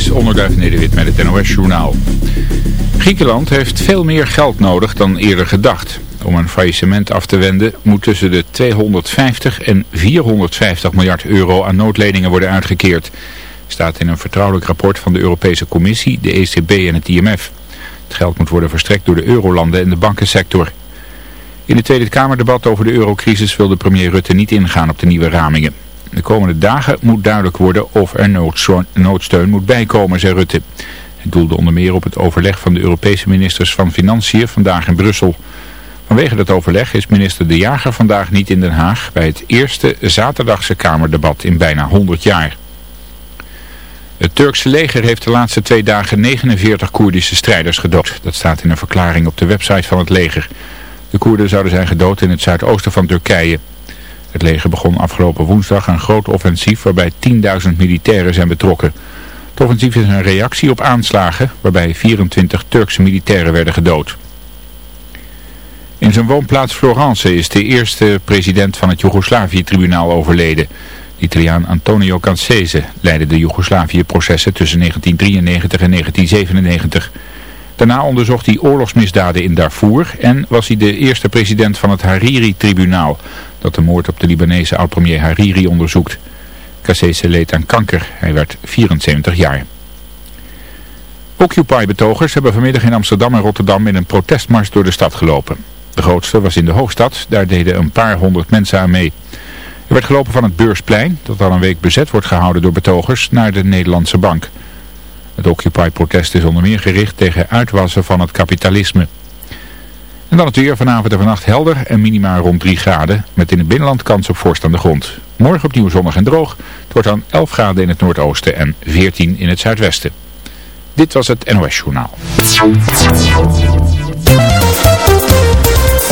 is Onderduif Nederwit met het NOS Journaal. Griekenland heeft veel meer geld nodig dan eerder gedacht. Om een faillissement af te wenden moet tussen de 250 en 450 miljard euro aan noodleningen worden uitgekeerd. Staat in een vertrouwelijk rapport van de Europese Commissie, de ECB en het IMF. Het geld moet worden verstrekt door de eurolanden en de bankensector. In het Tweede Kamerdebat over de eurocrisis wilde premier Rutte niet ingaan op de nieuwe ramingen. De komende dagen moet duidelijk worden of er noodsteun moet bijkomen, zei Rutte. Het doelde onder meer op het overleg van de Europese ministers van Financiën vandaag in Brussel. Vanwege dat overleg is minister De Jager vandaag niet in Den Haag bij het eerste zaterdagse Kamerdebat in bijna 100 jaar. Het Turkse leger heeft de laatste twee dagen 49 Koerdische strijders gedood. Dat staat in een verklaring op de website van het leger. De Koerden zouden zijn gedood in het zuidoosten van Turkije. Het leger begon afgelopen woensdag een groot offensief waarbij 10.000 militairen zijn betrokken. Het offensief is een reactie op aanslagen waarbij 24 Turkse militairen werden gedood. In zijn woonplaats Florence is de eerste president van het Joegoslavië-tribunaal overleden. De Italiaan Antonio Cancese leidde de Joegoslavië-processen tussen 1993 en 1997. Daarna onderzocht hij oorlogsmisdaden in Darfur en was hij de eerste president van het Hariri-tribunaal, dat de moord op de Libanese oud-premier Hariri onderzoekt. Cassese leed aan kanker. Hij werd 74 jaar. Occupy-betogers hebben vanmiddag in Amsterdam en Rotterdam in een protestmars door de stad gelopen. De grootste was in de Hoogstad, daar deden een paar honderd mensen aan mee. Er werd gelopen van het Beursplein, dat al een week bezet wordt gehouden door betogers, naar de Nederlandse Bank. Het Occupy-protest is onder meer gericht tegen uitwassen van het kapitalisme. En dan het weer vanavond en vannacht helder en minima rond 3 graden, met in het binnenland kans op vorst aan de grond. Morgen opnieuw zonnig en droog, het wordt dan 11 graden in het noordoosten en 14 in het zuidwesten. Dit was het NOS Journaal.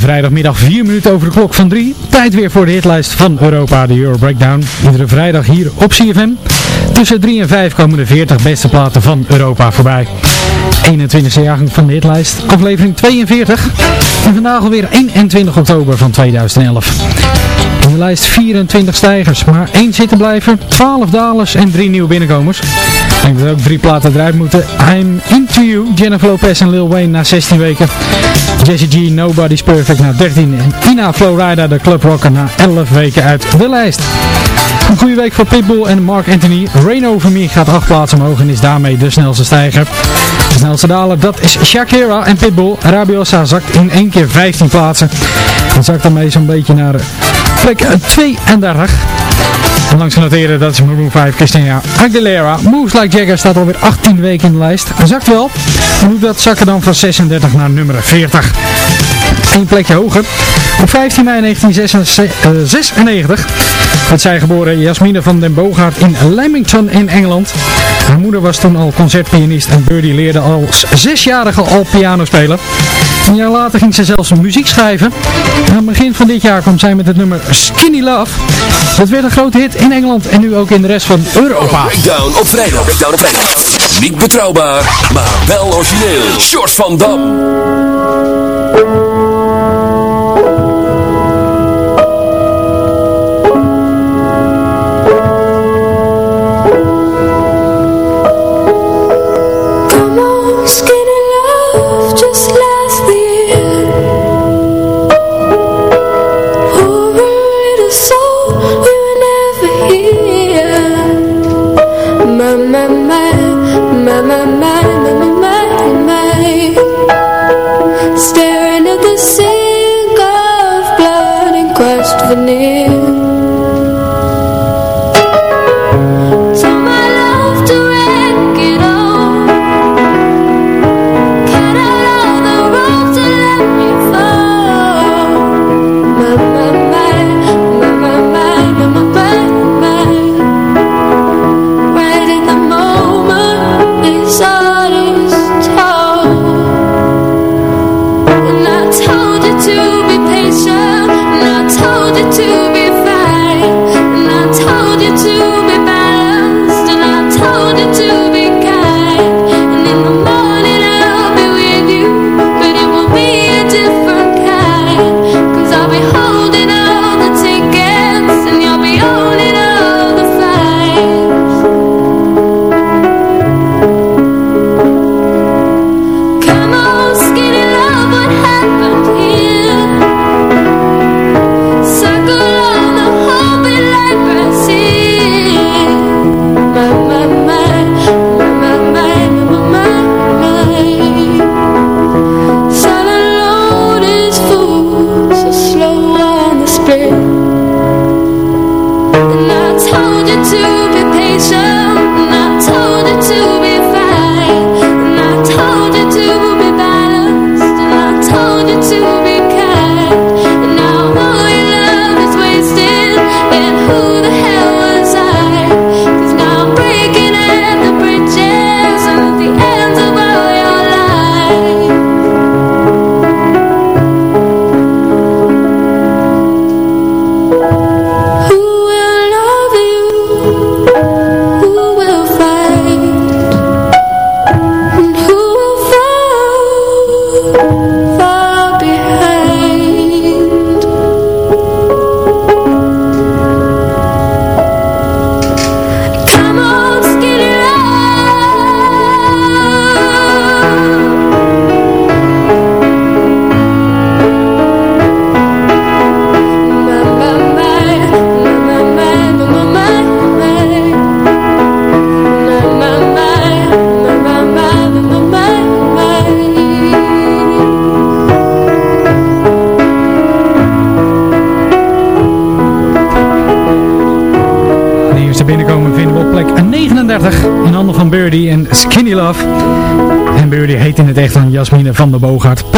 Vrijdagmiddag 4 minuten over de klok van 3. Tijd weer voor de hitlijst van Europa, de Euro Breakdown. Iedere vrijdag hier op CFM. Tussen 3 en 5 komen de 40 beste platen van Europa voorbij. 21e jaargang van de hitlijst, aflevering 42. En vandaag alweer 21 oktober van 2011. In de lijst 24 stijgers, maar 1 zitten blijven, 12 dalers en 3 nieuwe binnenkomers. Ik denk dat ook drie platen eruit moeten. I'm Into You, Jennifer Lopez en Lil Wayne na 16 weken. Jesse G, Nobody's Perfect na 13. En Ina Flowrider, de Club Rocker, na 11 weken uit de lijst. Een goede week voor Pitbull en Mark Anthony. Rain Over Me gaat 8 plaatsen omhoog en is daarmee de snelste stijger. De snelste daler, dat is Shakira en Pitbull. Rabiosa zakt in één keer 15 plaatsen. En zakt daarmee zo'n beetje naar plek 32. En langs te noteren, dat is Maroon 5, Christina Aguilera. Moves Like Jagger staat alweer 18 weken in de lijst. Zakt wel. En dat zakken dan van 36 naar nummer 40. Één plekje hoger. Op 15 mei 1996 werd zij geboren Jasmine van den Boogaard in Leamington in Engeland. Haar moeder was toen al concertpianist en Birdie leerde als zesjarige al piano spelen. Een jaar later ging ze zelfs muziek schrijven. aan het begin van dit jaar kwam zij met het nummer Skinny Love. Dat werd een grote hit in Engeland en nu ook in de rest van Europa. Breakdown op vrijdag. Breakdown op vrijdag. Niet betrouwbaar, maar wel origineel. Short van Dam. Oh.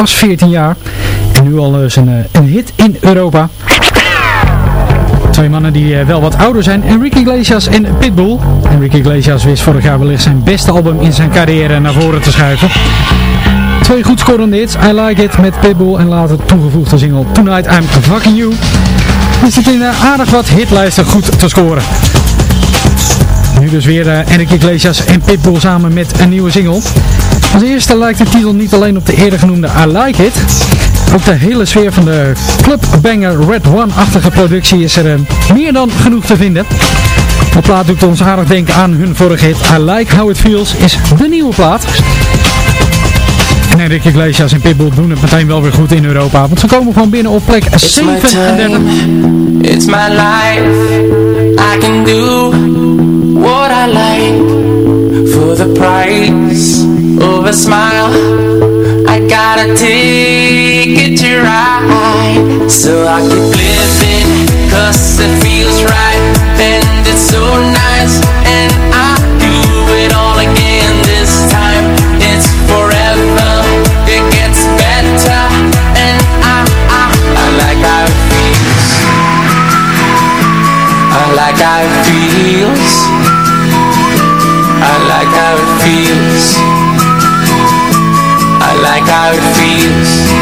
Pas 14 jaar. En nu al eens een, eh, een hit in Europa. Twee mannen die eh, wel wat ouder zijn, Enrique Iglesias en Pitbull. Enrique Iglesias wist vorig jaar wellicht zijn beste album in zijn carrière naar voren te schuiven. Twee goed scorende hits, I Like It met Pitbull en later toegevoegde single Tonight I'm Fucking You. Is het in eh, aardig wat hitlijsten goed te scoren. Nu dus weer Enrique Iglesias en Pitbull samen met een nieuwe single. Als eerste lijkt de titel niet alleen op de eerder genoemde I Like It. Ook de hele sfeer van de clubbanger Red One-achtige productie is er eh, meer dan genoeg te vinden. De plaat doet ons aardig denken aan hun vorige hit I Like How It Feels is de nieuwe plaat. En Enrique Iglesias en Pitbull doen het meteen wel weer goed in Europa. Want ze komen gewoon binnen op plek It's my 37. time, it's my life. I can do what I like for the price over a smile. I gotta take it to ride so I keep living, cause it feels right, and it's so nice. And I do it all again this time. It's forever, it gets better, and I, I, I like how it feels. I like how it feels. I like how it feels how it feels.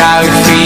uit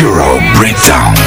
Euro Breakdown.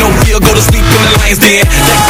No fear, go to sleep, in the lion's dead.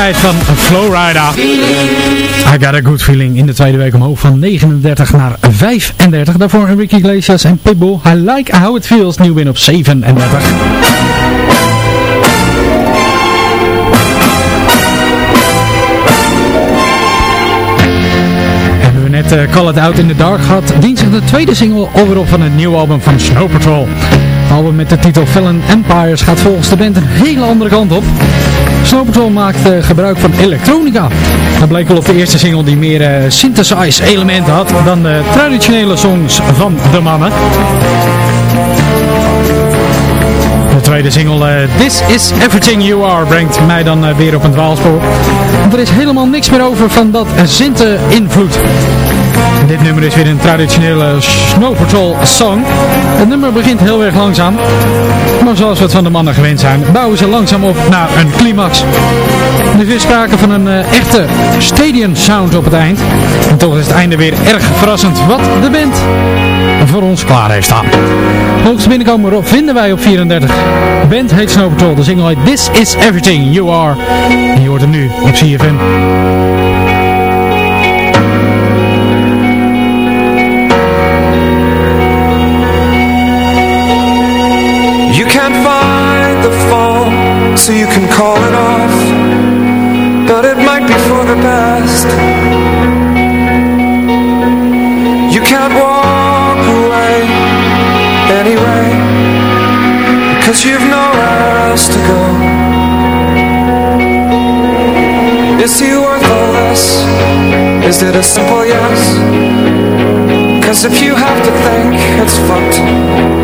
Wapenfeit van Flowrider. I got a good feeling in de tweede week omhoog van 39 naar 35. Daarvoor Ricky Iglesias en Pitbull. I like how it feels. Nieuw win op 37. Hebben we net eh, Call It Out in the Dark gehad. Dinsdag de tweede single overop van het nieuwe album van Snow Patrol. Het album met de titel Fallen Empires gaat volgens de band een hele andere kant op. Snow Patrol maakt eh, gebruik van elektronica. Dat bleek wel op de eerste single die meer eh, synthesize elementen had dan de traditionele songs van de mannen. De tweede single eh, This Is Everything You Are brengt mij dan weer op een dwaalspoor. Er is helemaal niks meer over van dat synth invloed. Dit nummer is weer een traditionele Snow Patrol song. Het nummer begint heel erg langzaam. Maar zoals we het van de mannen gewend zijn, bouwen ze langzaam op naar een climax. Er is weer sprake van een eh, echte stadium sound op het eind. En toch is het einde weer erg verrassend wat de band voor ons klaar heeft staan. Hoogste binnenkomer op vinden wij op 34. De band heet Snow Patrol. De single heet This Is Everything You Are. En je hoort hem nu op CFM. So you can call it off. But it might be for the best. You can't walk away anyway, because you've nowhere else to go. Is he worth all this? Is it a simple yes? Cause if you have to think, it's fucked.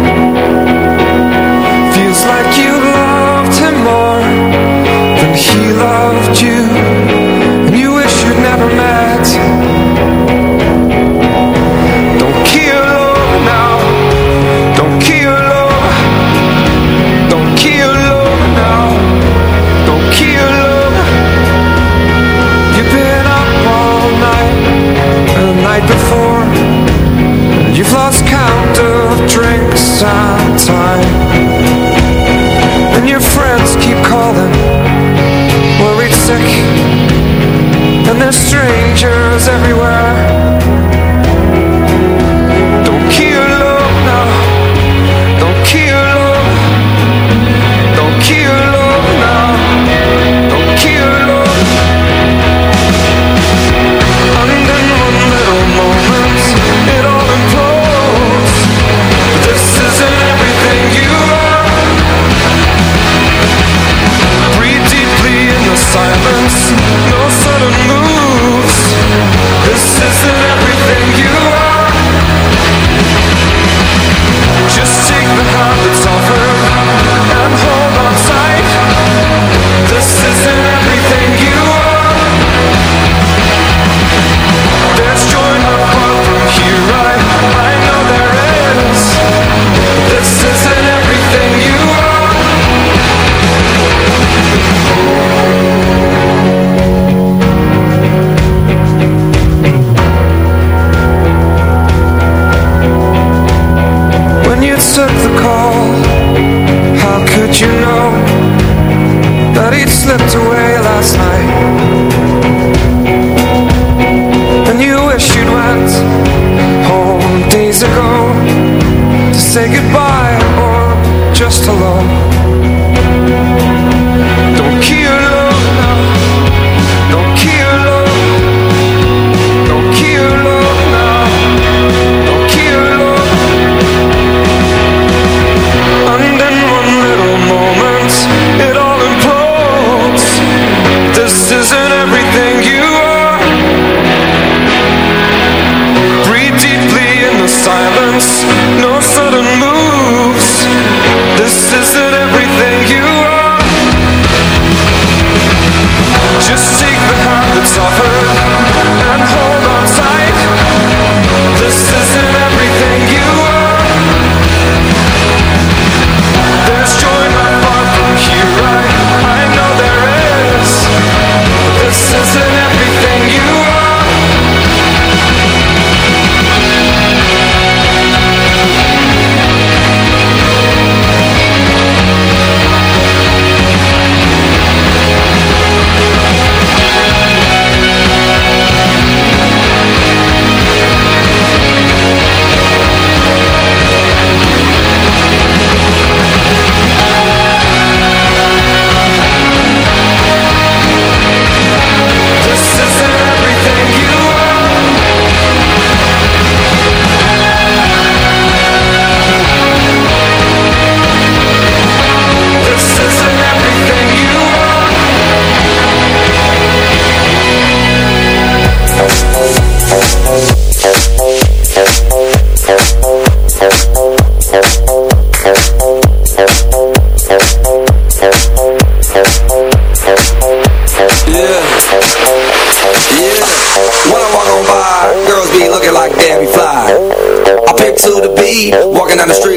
And time. And your friends keep calling Worried sick. And there's strangers everywhere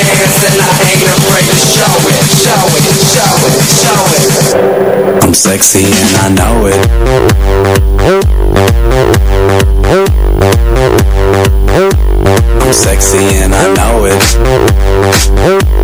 and I ain't afraid to show it, show it, show it, show it. I'm sexy and I know it. I'm sexy and I know it.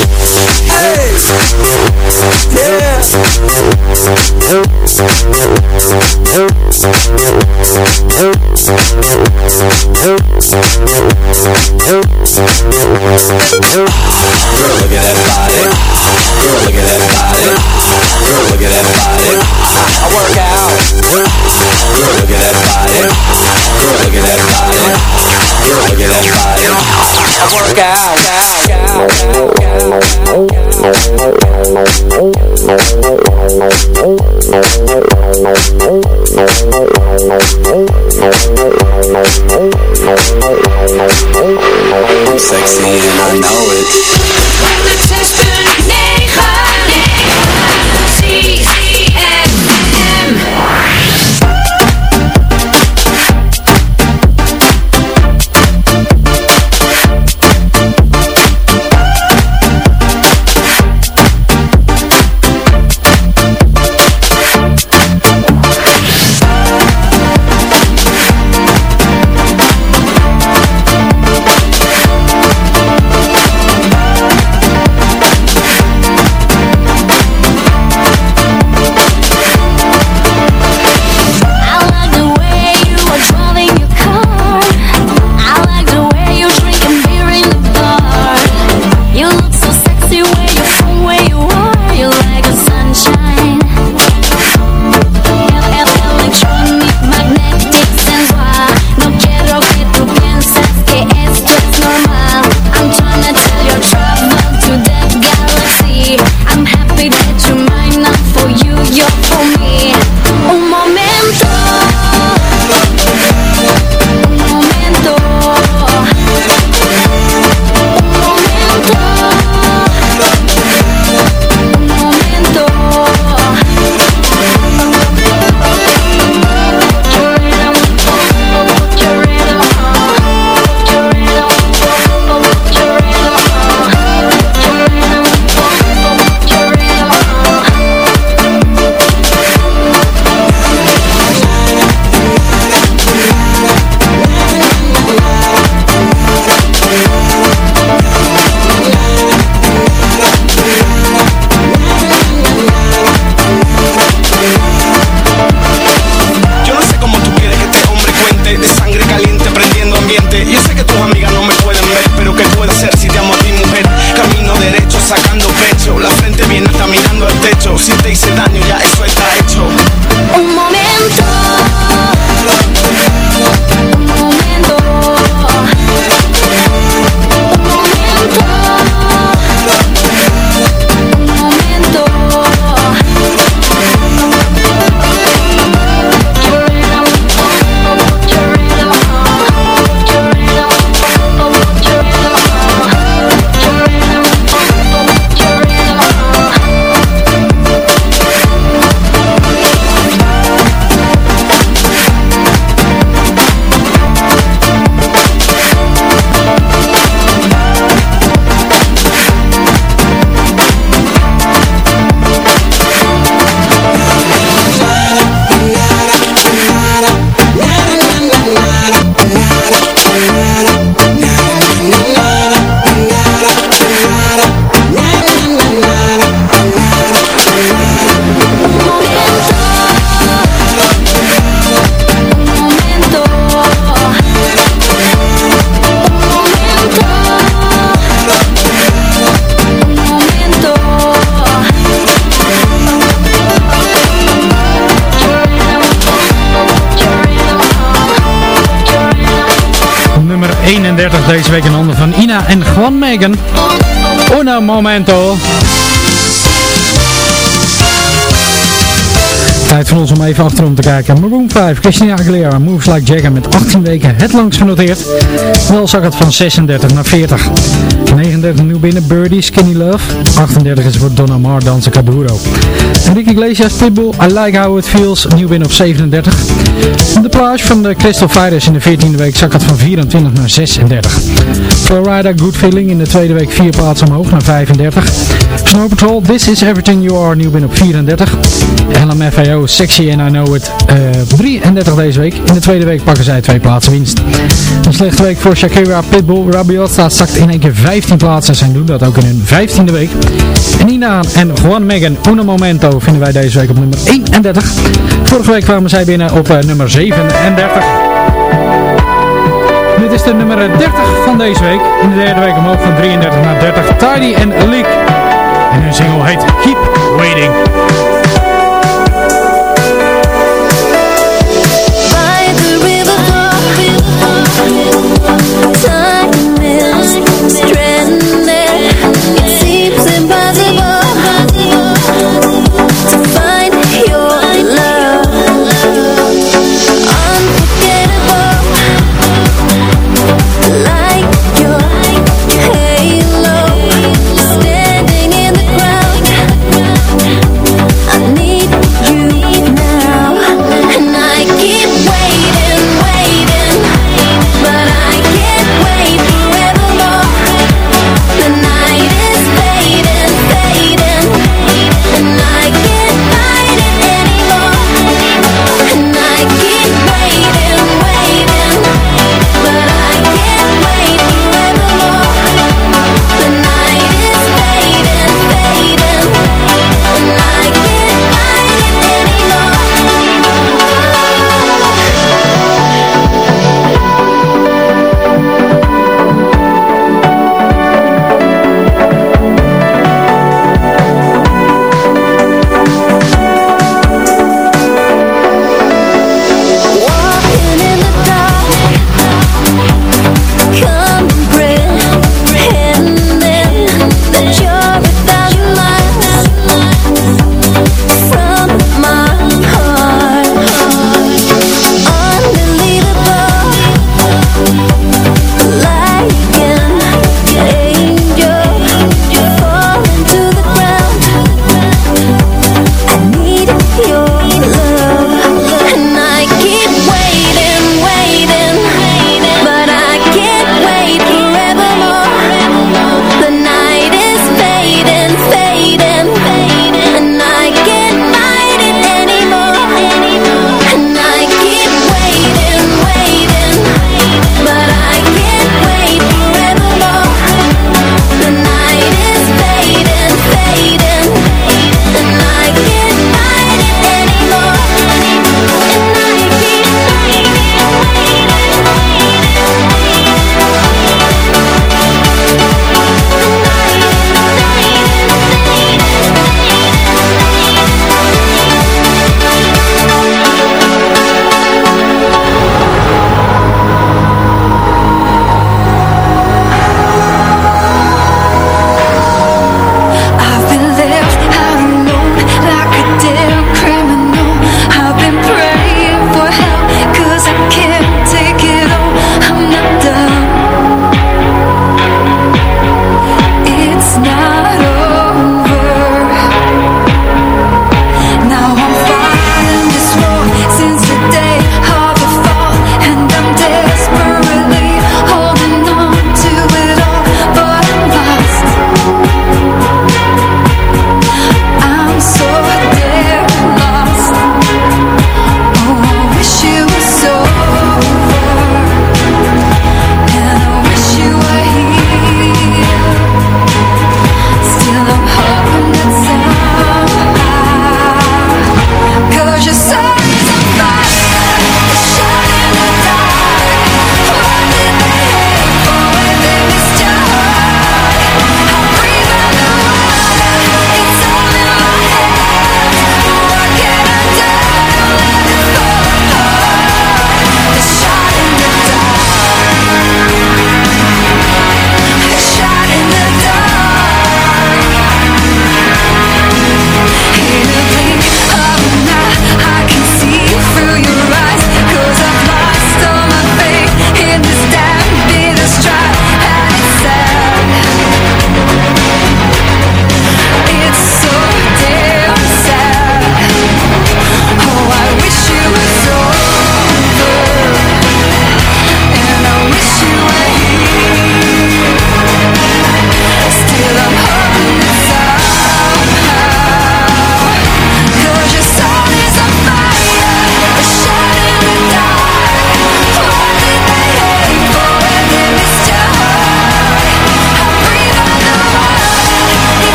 Hey. Yeah. Girl, look at that body. Girl, look at that body. Girl, look at that body. I work out. Girl, look at that body. Girl, look at that body. Girl, look at that body. I work out. Sexy and I know it. 31 Megan. Uno momento. Tijd ons om even achterom te kijken. Maroon 5, Christina Aguilera, Moves Like Jagger met 18 weken het langst genoteerd. Wel zak het van 36 naar 40. 39 nieuw binnen, Birdie, Skinny Love. 38 is voor Donna Maar, Dansen Caduro. Enrique Iglesias, Pitbull, I Like How It Feels, nieuw binnen op 37. De plage van de Crystal Fighters in de 14e week zak het van 24 naar 36. Florida, Good Feeling in de tweede week 4 plaatsen omhoog naar 35. Snow Patrol, This Is Everything You Are, nieuw binnen op 34. LMFAO, Sexy and I Know It, uh, 33 deze week. In de tweede week pakken zij twee plaatsen winst. Een slechte week voor Shakira, Pitbull, Rabiota zakt in één keer 15 plaatsen. Zij doen dat ook in hun 15e week. Nina en Juan Megan, Uno Momento, vinden wij deze week op nummer 31. Vorige week kwamen zij binnen op uh, nummer 37. Dit is de nummer 30 van deze week. In de derde week omhoog van 33 naar 30. Tidy en Leak. En hun single heet Keep Waiting.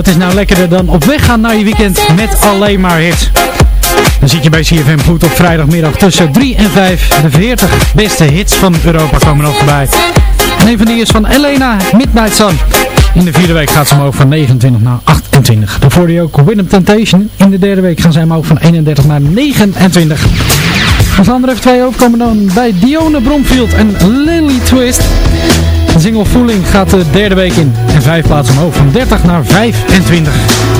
Wat is nou lekkerder dan op weg gaan naar je weekend met alleen maar hits. Dan zit je bij CFM Food op vrijdagmiddag tussen 3 en 5. De 40 beste hits van Europa komen nog voorbij. Een van die is van Elena Midnight Sun. In de vierde week gaat ze omhoog van 29 naar 28. Daarvoor die ook Winnem Temptation. In de derde week gaan zij omhoog van 31 naar 29. Als andere twee ook komen dan bij Dione Bromfield en Lily Twist single Fooling gaat de derde week in. En vijf plaatsen omhoog. Van 30 naar 25.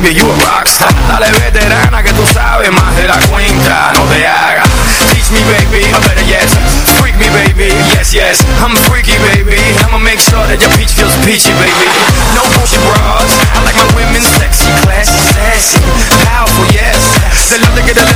baby, you a rockstar Dale veterana que tú sabes más de la cuenta. No te hagas. Teach me baby, A better yes Freak me baby, yes yes. I'm freaky baby. I'ma make sure that your peach feels peachy baby. No bullshit bras. I like my women sexy, classy, sassy. Powerful, yes. They love to get a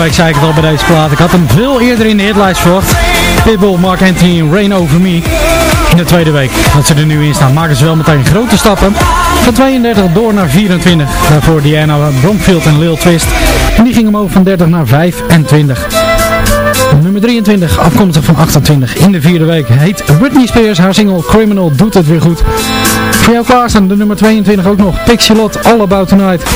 week zei ik het al bij deze plaat. Ik had hem veel eerder in de hitlijst verwacht. Pitbull, Mark Anthony en Rain Over Me. In de tweede week dat ze er nu in staan maken ze wel meteen grote stappen. Van 32 door naar 24. Daarvoor Diana Bromfield en Lil Twist. En die ging omhoog van 30 naar 25. Nummer 23, afkomstig van 28 in de vierde week, heet Britney Spears. Haar single Criminal doet het weer goed. Voor jou klaarstaan de nummer 22 ook nog Pixie Lot, All About Tonight.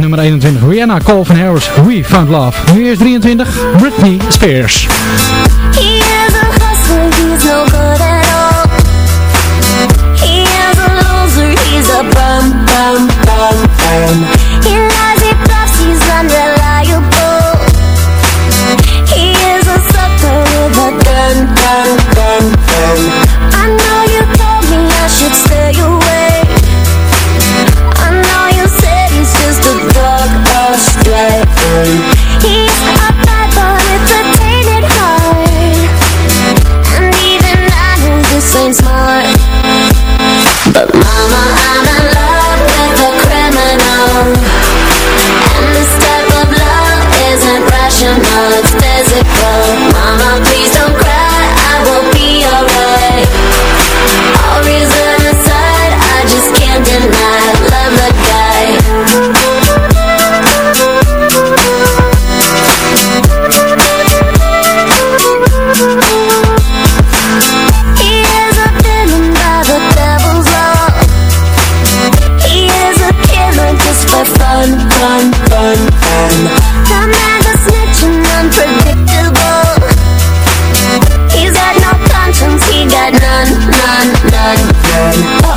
Nummer 21, Rihanna, Calvin Harris, We Found Love. Nu eerst 23, Britney Spears. He is a hustler, he's no I know you told me I should stay away. I know you said he's just a. He's got no conscience, he got none, none, none.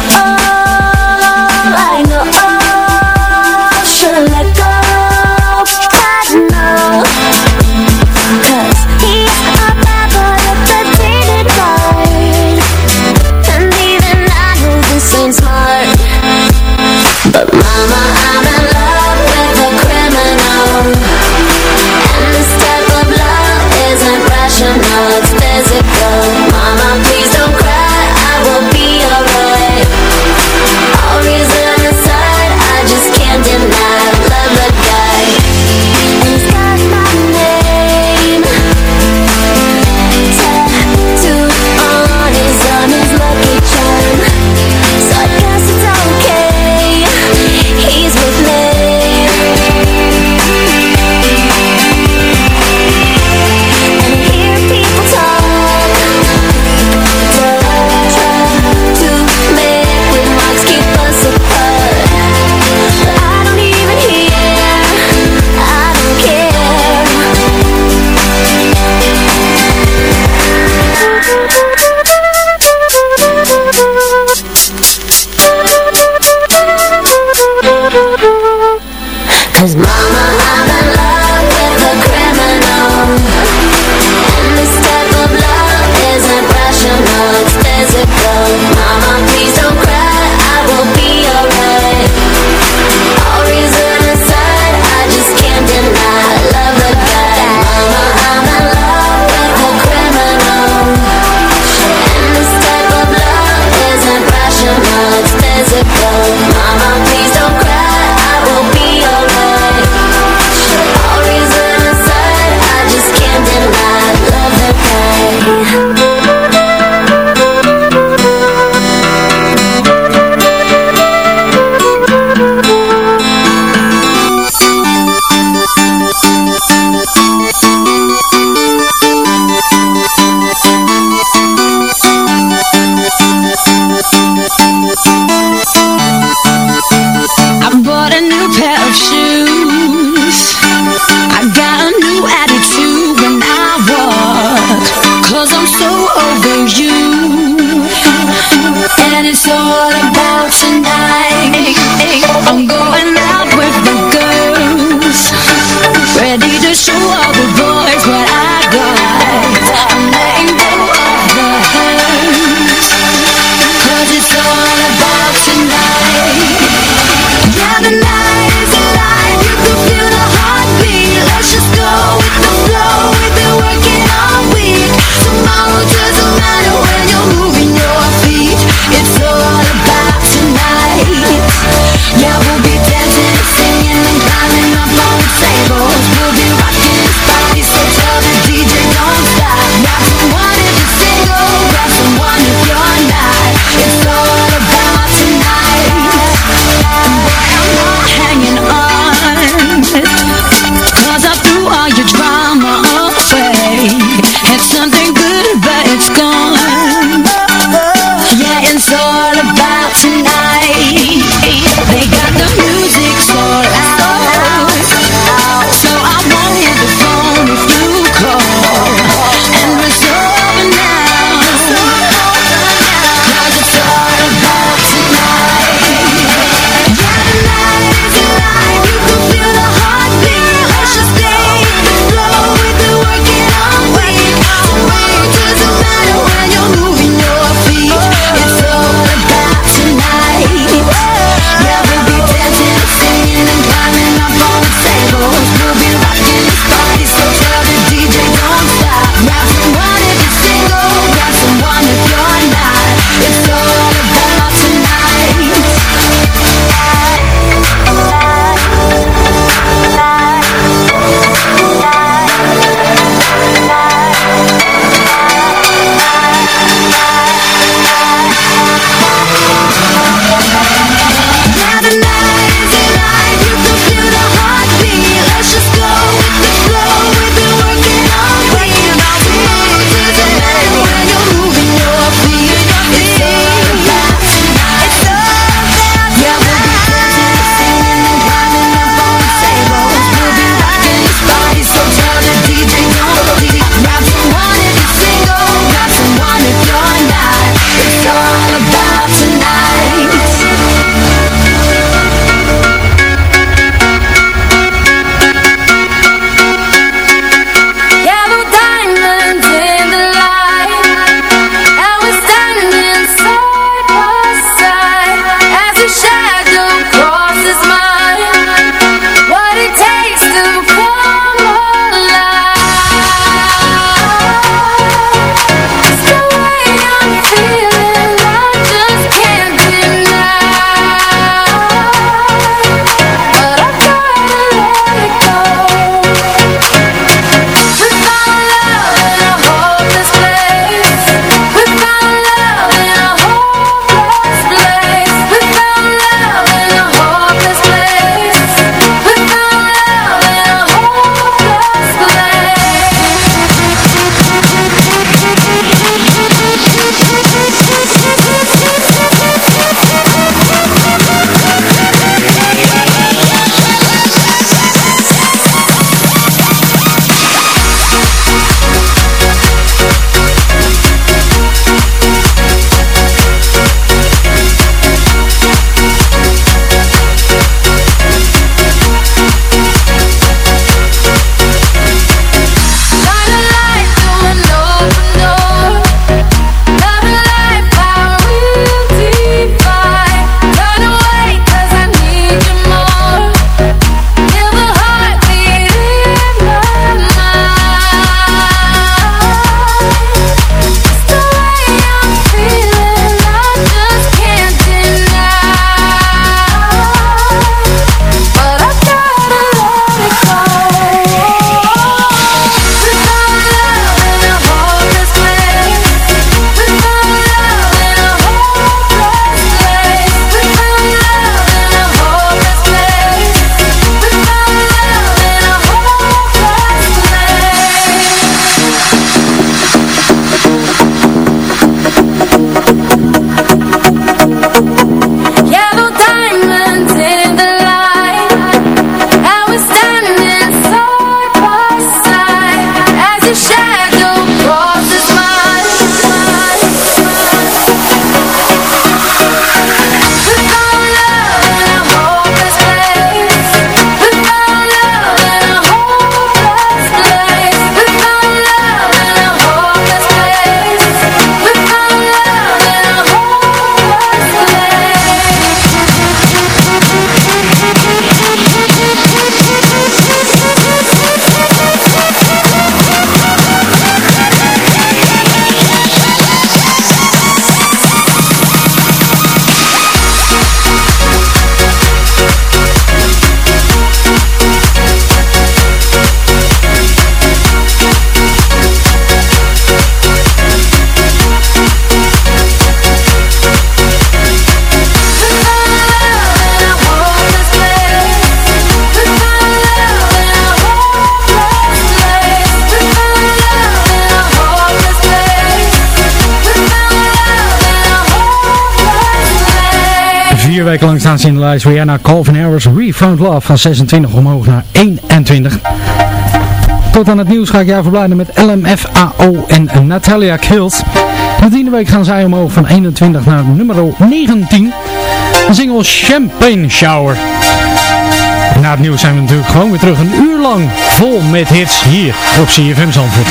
Ze in de lijst. Rihanna Calvin Harris, We Found Love van 26 omhoog naar 21. Tot aan het nieuws ga ik jou verblijden met LMFAO en Natalia Kills. De week gaan zij omhoog van 21 naar nummer 19. De single Champagne Shower. Na het nieuws zijn we natuurlijk gewoon weer terug een uur lang vol met hits hier op CFM Zandvoort.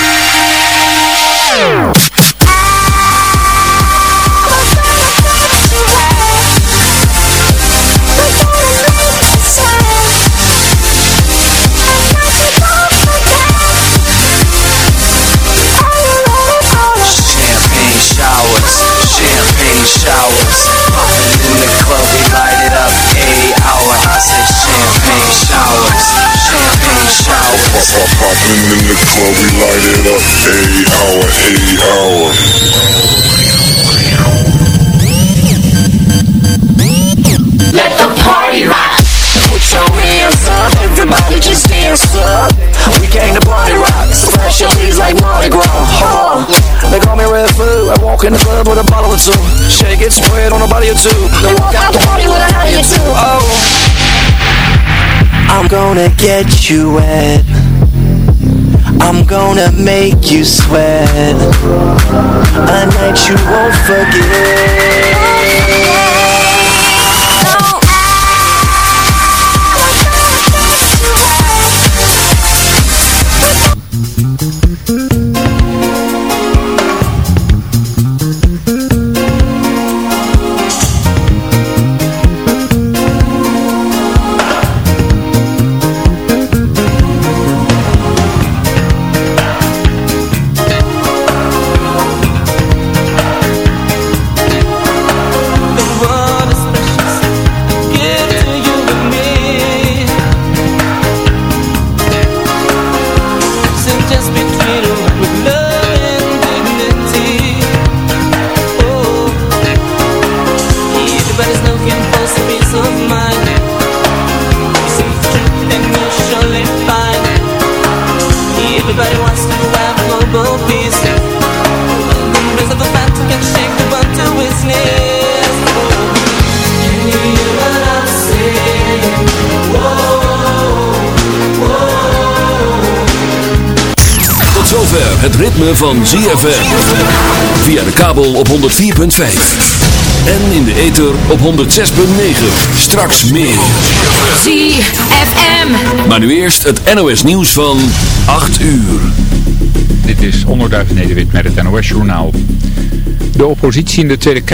Champagne showers. Popping in the club, we light it up. A hour, I said champagne showers, champagne showers. Popping in the club, we light it up. A hour, a hour. Let the party rock. Put your hands up, everybody just dance up. Walk in the club with a bottle or two. Shake it, spread on a body or two. Then walk out the party with a honey or two. Oh. I'm gonna get you wet. I'm gonna make you sweat. A night you won't forget. Ritme van ZFM. Via de kabel op 104.5. En in de ether op 106.9. Straks meer. ZFM. Maar nu eerst het NOS nieuws van 8 uur. Dit is Onderduif Nederwit met het NOS Journaal. De oppositie in de Tweede Kamer.